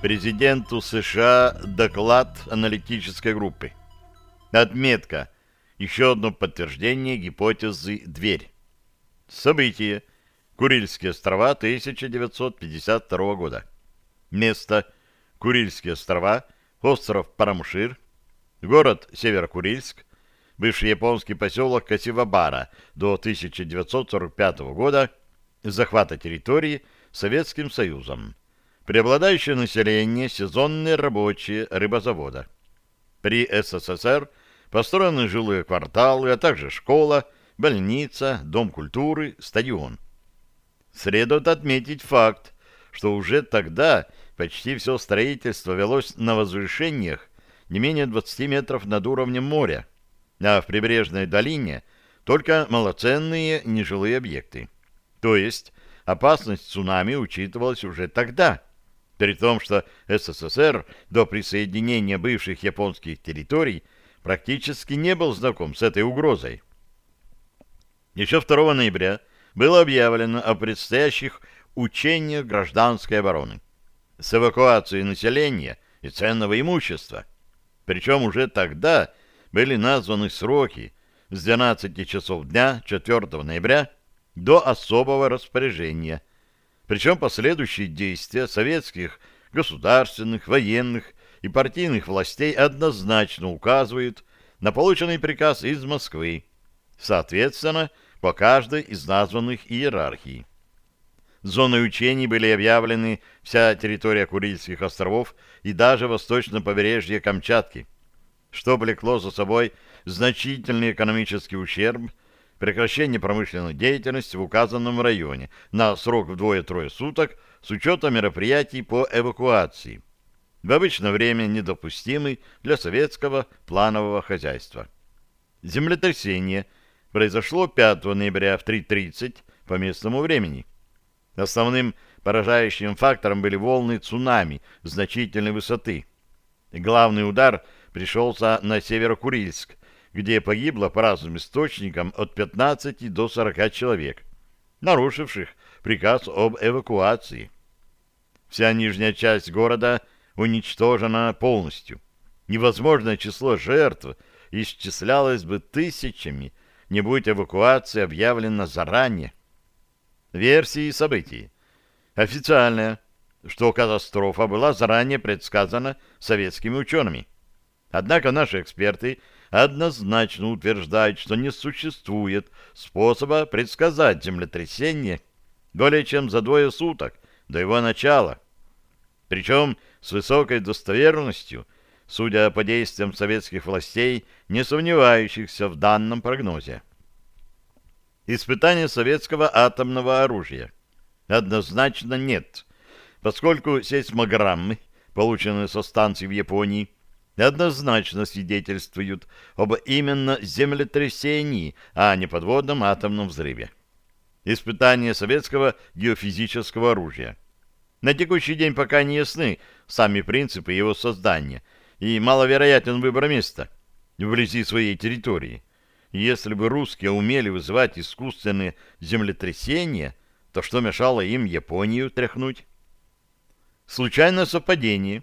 Президенту США доклад аналитической группы. Отметка. Еще одно подтверждение гипотезы «Дверь». Событие. Курильские острова 1952 года. Место. Курильские острова, остров Парамшир, город Северокурильск, бывший японский поселок Касивабара до 1945 года, захвата территории Советским Союзом. Преобладающее население – сезонные рабочие рыбозавода. При СССР построены жилые кварталы, а также школа, больница, дом культуры, стадион. Следует отметить факт, что уже тогда почти все строительство велось на возвышениях не менее 20 метров над уровнем моря, а в прибрежной долине только малоценные нежилые объекты. То есть опасность цунами учитывалась уже тогда, при том, что СССР до присоединения бывших японских территорий практически не был знаком с этой угрозой. Еще 2 ноября было объявлено о предстоящих учениях гражданской обороны с эвакуацией населения и ценного имущества. Причем уже тогда были названы сроки с 12 часов дня 4 ноября до особого распоряжения. Причем последующие действия советских государственных, военных и партийных властей однозначно указывают на полученный приказ из Москвы, соответственно, по каждой из названных иерархий. Зоной учений были объявлены вся территория Курильских островов и даже восточное побережье Камчатки, что влекло за собой значительный экономический ущерб, прекращение промышленной деятельности в указанном районе на срок вдвое-трое суток с учетом мероприятий по эвакуации, в обычное время недопустимый для советского планового хозяйства. Землетрясение – произошло 5 ноября в 3.30 по местному времени. Основным поражающим фактором были волны цунами значительной высоты. Главный удар пришелся на Северокурильск, где погибло по разным источникам от 15 до 40 человек, нарушивших приказ об эвакуации. Вся нижняя часть города уничтожена полностью. Невозможное число жертв исчислялось бы тысячами, не будет эвакуации объявлена заранее. Версии событий. Официальная, что катастрофа была заранее предсказана советскими учеными. Однако наши эксперты однозначно утверждают, что не существует способа предсказать землетрясение более чем за двое суток до его начала. Причем с высокой достоверностью – судя по действиям советских властей, не сомневающихся в данном прогнозе. Испытание советского атомного оружия. Однозначно нет, поскольку сейсмограммы, полученные со станций в Японии, однозначно свидетельствуют об именно землетрясении, а не подводном атомном взрыве. Испытание советского геофизического оружия. На текущий день пока не ясны сами принципы его создания – и маловероятен выбор места вблизи своей территории. Если бы русские умели вызывать искусственные землетрясения, то что мешало им Японию тряхнуть? Случайное совпадение.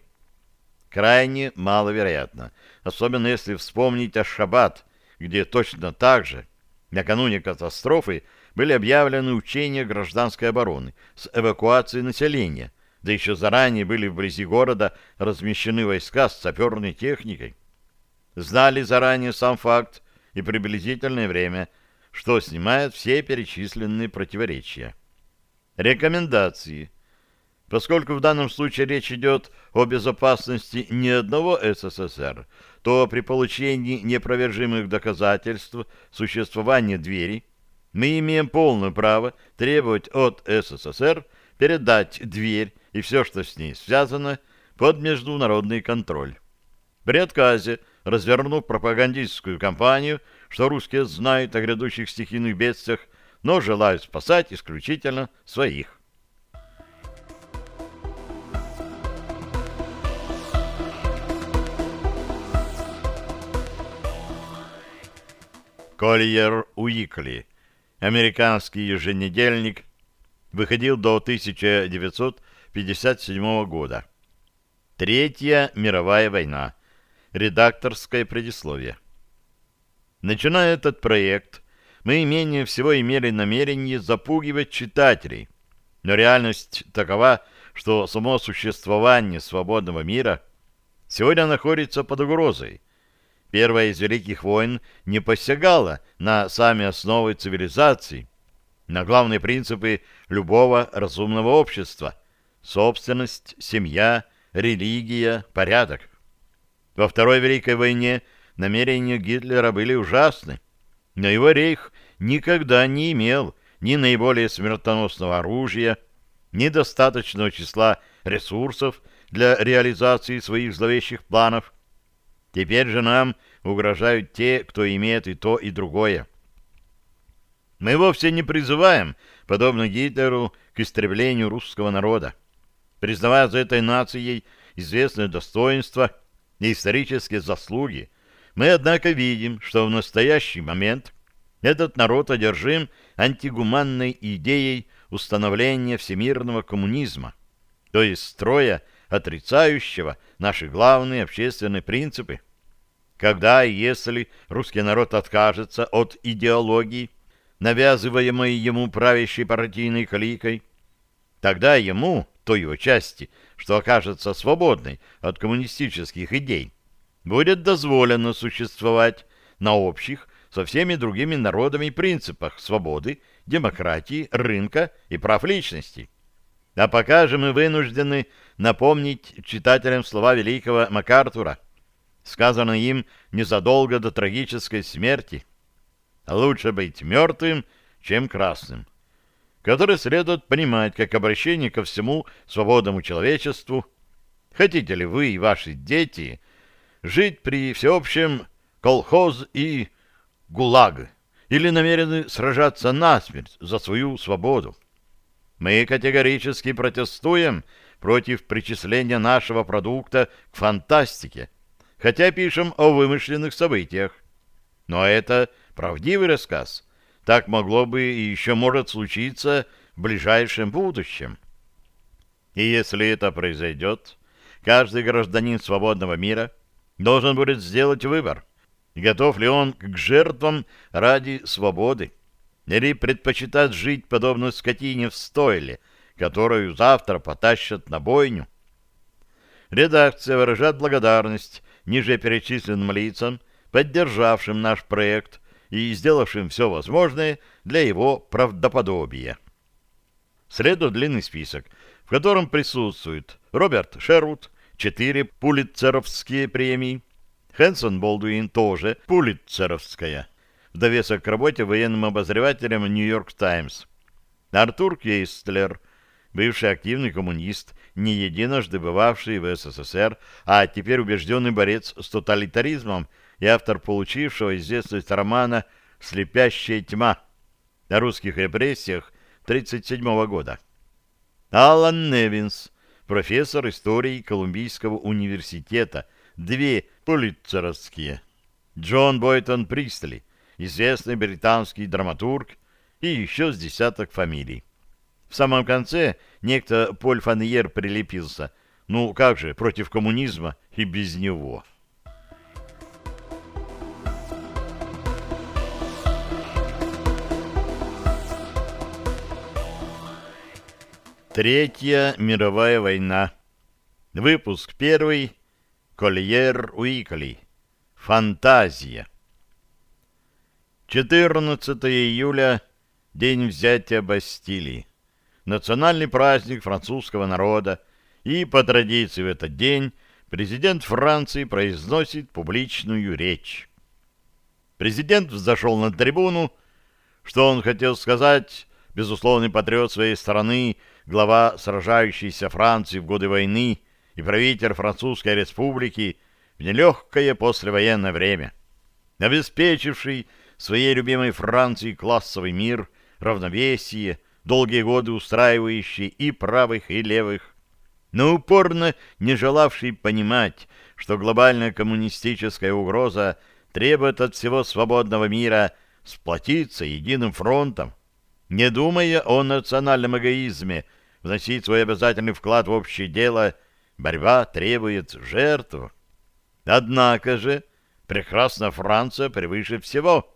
Крайне маловероятно, особенно если вспомнить Ашхабад, где точно так же накануне катастрофы были объявлены учения гражданской обороны с эвакуацией населения, да еще заранее были вблизи города размещены войска с саперной техникой. Знали заранее сам факт и приблизительное время, что снимает все перечисленные противоречия. Рекомендации. Поскольку в данном случае речь идет о безопасности не одного СССР, то при получении непровержимых доказательств существования двери мы имеем полное право требовать от СССР передать дверь и все, что с ней связано, под международный контроль. При отказе, развернув пропагандистскую кампанию, что русские знают о грядущих стихийных бедствиях, но желают спасать исключительно своих. Кольер Уикли, американский еженедельник, выходил до 1900 1957 года. Третья мировая война. Редакторское предисловие. Начиная этот проект, мы менее всего имели намерение запугивать читателей. Но реальность такова, что само существование свободного мира сегодня находится под угрозой. Первая из великих войн не посягала на сами основы цивилизации, на главные принципы любого разумного общества – собственность, семья, религия, порядок. Во Второй Великой войне намерения Гитлера были ужасны, но его рейх никогда не имел ни наиболее смертоносного оружия, ни достаточного числа ресурсов для реализации своих зловещих планов. Теперь же нам угрожают те, кто имеет и то, и другое. Мы вовсе не призываем, подобно Гитлеру, к истреблению русского народа. Признавая за этой нацией известное достоинство и исторические заслуги, мы, однако, видим, что в настоящий момент этот народ одержим антигуманной идеей установления всемирного коммунизма, то есть строя, отрицающего наши главные общественные принципы. Когда и если русский народ откажется от идеологии, навязываемой ему правящей партийной кликой, тогда ему, той его части, что окажется свободной от коммунистических идей, будет дозволено существовать на общих со всеми другими народами принципах свободы, демократии, рынка и прав личности. А пока же мы вынуждены напомнить читателям слова великого МакАртура, сказанные им незадолго до трагической смерти. Лучше быть мертвым, чем красным, который следует понимать как обращение ко всему свободному человечеству. Хотите ли вы и ваши дети жить при всеобщем колхоз и гулаг, или намерены сражаться насмерть за свою свободу? Мы категорически протестуем против причисления нашего продукта к фантастике, хотя пишем о вымышленных событиях. Но это правдивый рассказ. Так могло бы и еще может случиться в ближайшем будущем. И если это произойдет, каждый гражданин свободного мира должен будет сделать выбор, готов ли он к жертвам ради свободы, или предпочитает жить подобно скотине в стойле, которую завтра потащат на бойню. Редакция выражает благодарность ниже перечисленным лицам, поддержавшим наш проект и сделавшим все возможное для его правдоподобия. Следует длинный список, в котором присутствуют Роберт Шервуд, четыре пулитцеровские премии, Хэнсон Болдуин тоже пулитцеровская, в довесок к работе военным обозревателем «Нью-Йорк Таймс», Артур Кейстлер, бывший активный коммунист, не единожды бывавший в СССР, а теперь убежденный борец с тоталитаризмом и автор получившего известность романа «Слепящая тьма» о русских репрессиях 1937 года. Алан Невинс, профессор истории Колумбийского университета, две пулитцеровские. Джон Бойтон Пристли, известный британский драматург, и еще с десяток фамилий. В самом конце некто Поль Фаньер прилепился. Ну, как же, против коммунизма и без него. Третья мировая война. Выпуск первый. Кольер Уикли. Фантазия. 14 июля. День взятия Бастилии национальный праздник французского народа, и по традиции в этот день президент Франции произносит публичную речь. Президент взошел на трибуну. Что он хотел сказать, безусловный патриот своей страны, глава сражающейся Франции в годы войны и правитель Французской республики в нелегкое послевоенное время, обеспечивший своей любимой Франции классовый мир, равновесие, долгие годы устраивающий и правых, и левых, но упорно не желавший понимать, что глобальная коммунистическая угроза требует от всего свободного мира сплотиться единым фронтом, не думая о национальном эгоизме, вносить свой обязательный вклад в общее дело, борьба требует жертв. Однако же, прекрасна Франция превыше всего.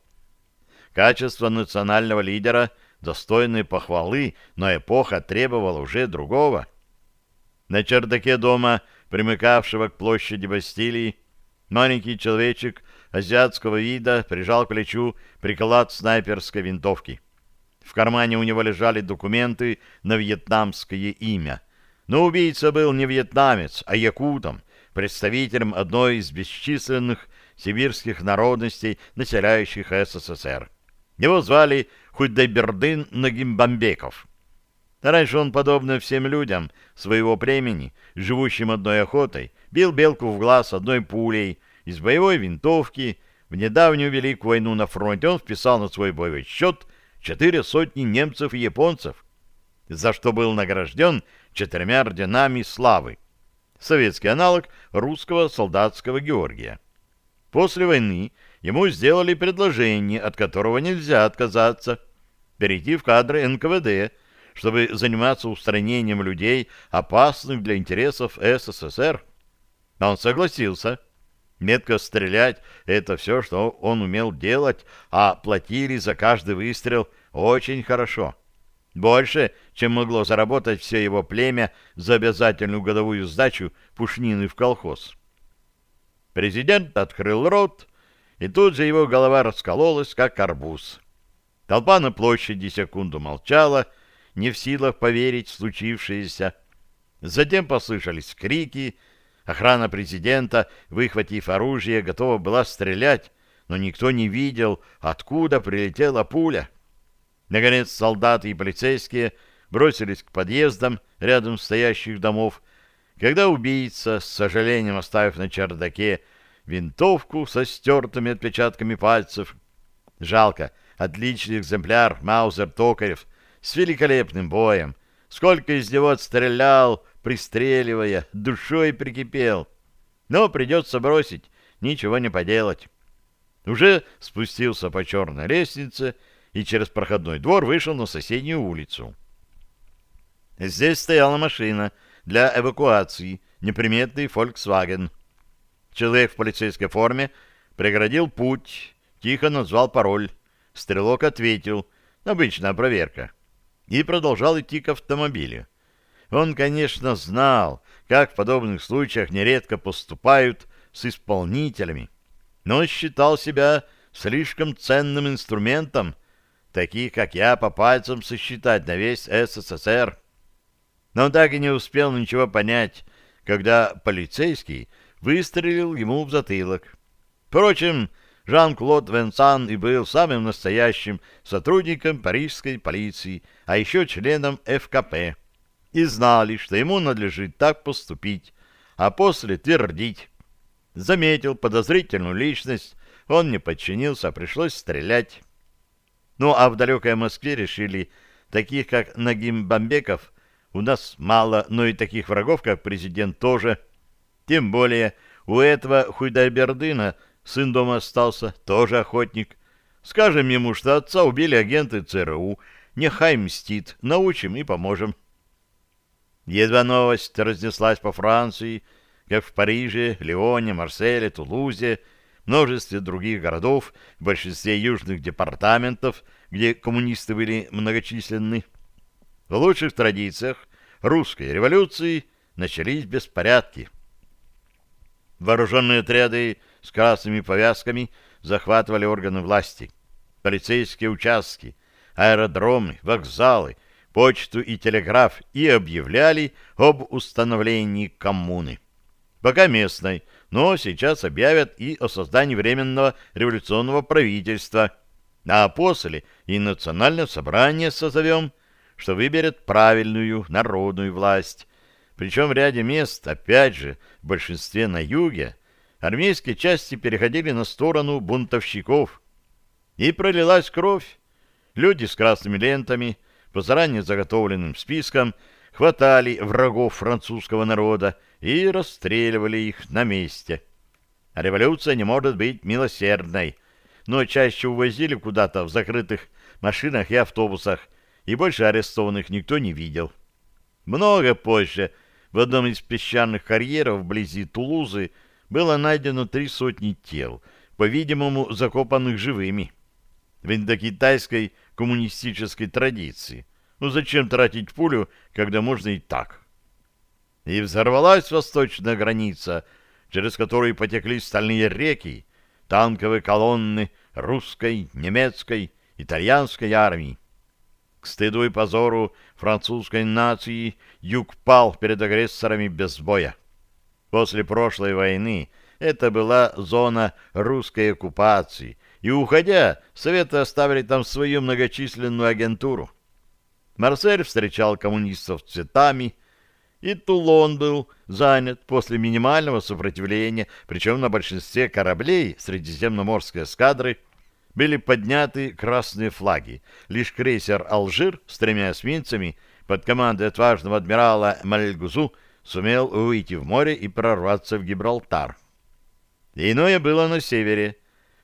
Качество национального лидера достойны похвалы, но эпоха требовала уже другого. На чердаке дома, примыкавшего к площади Бастилии, маленький человечек азиатского вида прижал к плечу приклад снайперской винтовки. В кармане у него лежали документы на вьетнамское имя. Но убийца был не вьетнамец, а якутом, представителем одной из бесчисленных сибирских народностей, населяющих СССР. Его звали Худайбердын Нагимбамбеков. Раньше он, подобно всем людям своего племени, живущим одной охотой, бил белку в глаз одной пулей из боевой винтовки. В недавнюю Великую войну на фронте он вписал на свой боевой счет четыре сотни немцев и японцев, за что был награжден четырьмя орденами славы. Советский аналог русского солдатского Георгия. После войны ему сделали предложение, от которого нельзя отказаться, перейти в кадры НКВД, чтобы заниматься устранением людей, опасных для интересов СССР. Он согласился. Метко стрелять — это все, что он умел делать, а платили за каждый выстрел очень хорошо. Больше, чем могло заработать все его племя за обязательную годовую сдачу пушнины в колхоз. Президент открыл рот, и тут же его голова раскололась, как арбуз. Толпа на площади секунду молчала, не в силах поверить в случившееся. Затем послышались крики, Охрана президента, выхватив оружие, готова была стрелять, но никто не видел, откуда прилетела пуля. Наконец солдаты и полицейские бросились к подъездам рядом стоящих домов, когда убийца, с сожалением оставив на чердаке винтовку со стертыми отпечатками пальцев, жалко, отличный экземпляр Маузер Токарев с великолепным боем, сколько из него отстрелял, пристреливая, душой прикипел. Но придется бросить, ничего не поделать. Уже спустился по черной лестнице и через проходной двор вышел на соседнюю улицу. Здесь стояла машина для эвакуации, неприметный Volkswagen. Человек в полицейской форме преградил путь, тихо назвал пароль. Стрелок ответил, обычная проверка, и продолжал идти к автомобилю. Он, конечно, знал, как в подобных случаях нередко поступают с исполнителями, но считал себя слишком ценным инструментом, таких, как я, по пальцам сосчитать на весь СССР. Но так и не успел ничего понять, когда полицейский выстрелил ему в затылок. Впрочем, Жан-Клод Венсан и был самым настоящим сотрудником парижской полиции, а еще членом ФКП и знали, что ему надлежит так поступить, а после твердить. Заметил подозрительную личность, он не подчинился, а пришлось стрелять. Ну, а в далекой Москве решили, таких как Нагим Бамбеков у нас мало, но и таких врагов, как президент, тоже. Тем более у этого Хуйдайбердына сын дома остался, тоже охотник. Скажем ему, что отца убили агенты ЦРУ, нехай мстит, научим и поможем. Едва новость разнеслась по Франции, как в Париже, Лионе, Марселе, Тулузе, множестве других городов, в большинстве южных департаментов, где коммунисты были многочисленны. В лучших традициях русской революции начались беспорядки. Вооруженные отряды с красными повязками захватывали органы власти, полицейские участки, аэродромы, вокзалы — почту и телеграф и объявляли об установлении коммуны. Пока местной, но сейчас объявят и о создании Временного революционного правительства, а после и национальное собрание созовем, что выберет правильную народную власть. Причем в ряде мест, опять же, в большинстве на юге, армейские части переходили на сторону бунтовщиков. И пролилась кровь. Люди с красными лентами – по заранее заготовленным спискам хватали врагов французского народа и расстреливали их на месте. революция не может быть милосердной, но чаще увозили куда-то в закрытых машинах и автобусах, и больше арестованных никто не видел. Много позже в одном из песчаных карьеров вблизи Тулузы было найдено три сотни тел, по-видимому, закопанных живыми. В индокитайской коммунистической традиции. Ну зачем тратить пулю, когда можно и так? И взорвалась восточная граница, через которую потекли стальные реки, танковые колонны русской, немецкой, итальянской армии. К стыду и позору французской нации юг пал перед агрессорами без боя. После прошлой войны это была зона русской оккупации, и, уходя, Советы оставили там свою многочисленную агентуру. Марсель встречал коммунистов цветами, и Тулон был занят после минимального сопротивления, причем на большинстве кораблей Средиземноморской эскадры были подняты красные флаги. Лишь крейсер «Алжир» с тремя эсминцами под командой отважного адмирала Мальгузу сумел выйти в море и прорваться в Гибралтар. Иное было на севере.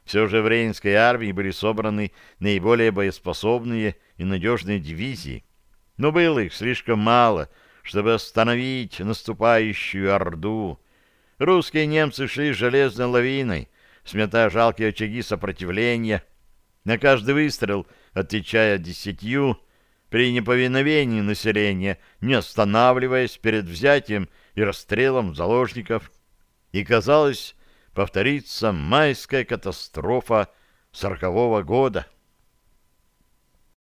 Все же в Рейнской армии были собраны наиболее боеспособные и надежные дивизии. Но было их слишком мало, чтобы остановить наступающую Орду. Русские немцы шли железной лавиной, сметая жалкие очаги сопротивления, на каждый выстрел отвечая десятью, при неповиновении населения, не останавливаясь перед взятием и расстрелом заложников. И, казалось, повторится майская катастрофа сорокового года.